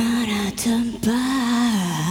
말하던 바.